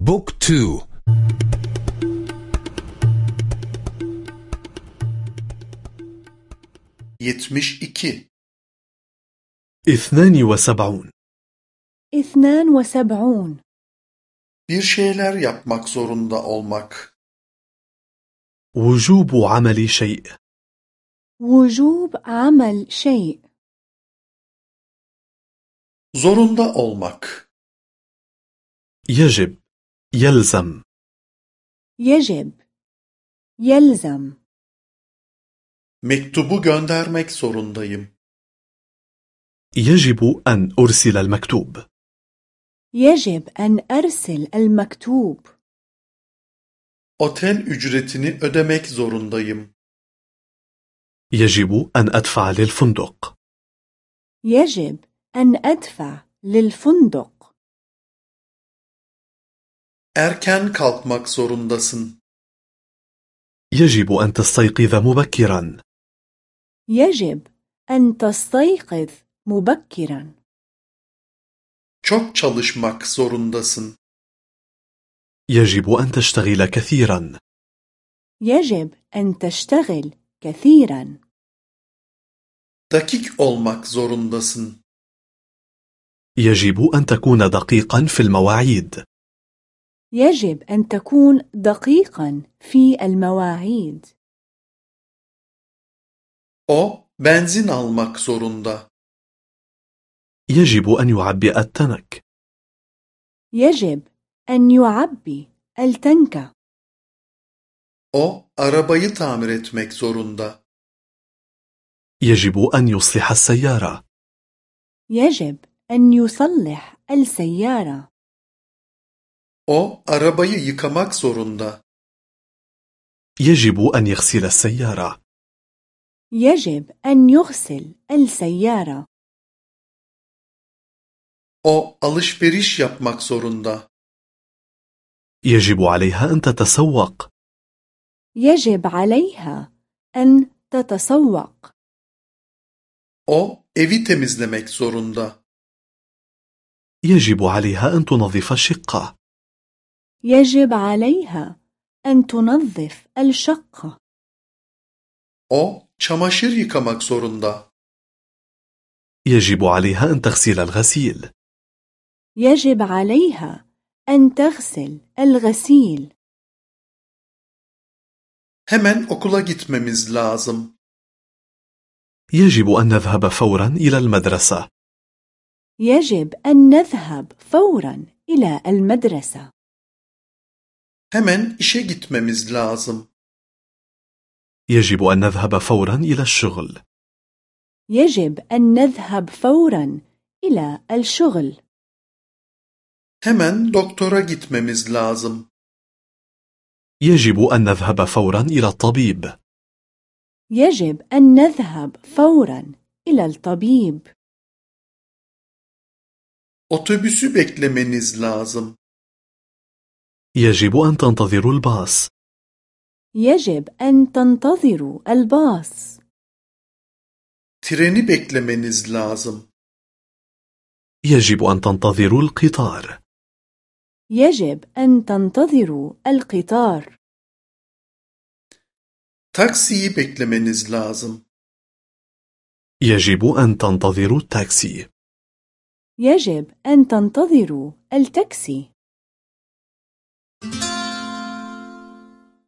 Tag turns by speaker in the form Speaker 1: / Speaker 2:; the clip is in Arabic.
Speaker 1: Book two.
Speaker 2: Yetmiş iki.
Speaker 3: اثنان وسبعون.
Speaker 4: اثنان وسبعون.
Speaker 2: Bir şeyler yapmak zorunda olmak.
Speaker 3: وجوب عمل شيء.
Speaker 4: وجوب عمل شيء.
Speaker 2: Zorunda olmak.
Speaker 3: يجب. يلزم.
Speaker 4: يجب. يلزم.
Speaker 2: Mektubu göndermek zorundayım.
Speaker 3: يجب أن أرسل المكتوب.
Speaker 4: يجب أن أرسل المكتوب.
Speaker 2: Otel ücretini ödemek zorundayım.
Speaker 3: يجب أن أدفع للفندق.
Speaker 4: يجب أن أدفع للفندق.
Speaker 2: Erken kalkmak zorundasın.
Speaker 3: يجب أن تستيقظ مبكرا
Speaker 4: يجب أن تستيقظ مبكرا
Speaker 2: Çok çalışmak zorundasın.
Speaker 3: يجب أن تشتغل كثيرا
Speaker 4: يجب أن تشتغل كثيرا
Speaker 2: Dakik olmak zorundasın.
Speaker 3: يجب أن تكون دقيقا في المواعيد
Speaker 4: يجب أن تكون دقيقا في المواعيد.
Speaker 2: O benzin almak zorunda.
Speaker 3: يجب أن يعبئ التنك.
Speaker 4: يجب أن يعبي التنك.
Speaker 2: O arabayı tamir etmek zorunda.
Speaker 3: يجب أن يصلح السيارة.
Speaker 4: يجب أن يصلح السيارة.
Speaker 2: O arabayı yıkamak zorunda.
Speaker 3: يجب أن يغسل السيارة
Speaker 4: يجب أن يغسل السيارة
Speaker 2: O alışveriş yapmak zorunda.
Speaker 3: يجب عليها أن تتسوق
Speaker 4: يجب عليها أن تتسوق
Speaker 2: O evi temizlemek zorunda.
Speaker 3: يجب عليها أن تنظف الشقة
Speaker 4: يجب عليها أن تنظف الشقة
Speaker 2: O çamaşır yıkamak zorunda.
Speaker 3: يجب عليها أن تغسل الغسيل.
Speaker 4: يجب عليها أن تغسل الغسيل.
Speaker 2: Hemen okula gitmemiz lazım.
Speaker 3: يجب أن نذهب فورا إلى المدرسة.
Speaker 4: يجب أن نذهب فورا إلى المدرسة.
Speaker 2: Hemen işe gitmemiz lazım.
Speaker 3: يجب أن نذهب فورا إلى الشغل
Speaker 4: يجب أن نذهب فورا إلى الشغل
Speaker 2: Hemen doktora gitmemiz lazım.
Speaker 3: يجب أن نذهب فورا إلى الطبيب
Speaker 4: يجب أن نذهب فورا إلى الطبيب
Speaker 2: Otobüsü beklemeniz lazım.
Speaker 3: يجب أن تنتظروا الباص.
Speaker 4: يجب أن تنتظروا الباص.
Speaker 2: Treni beklemeniz lazım.
Speaker 3: يجب أن تنتظروا القطار.
Speaker 4: يجب أن تنتظروا القطار.
Speaker 2: Taksiyi beklemeniz lazım.
Speaker 3: يجب أن تنتظروا التاكسي.
Speaker 4: يجب أن تنتظروا التاكسي.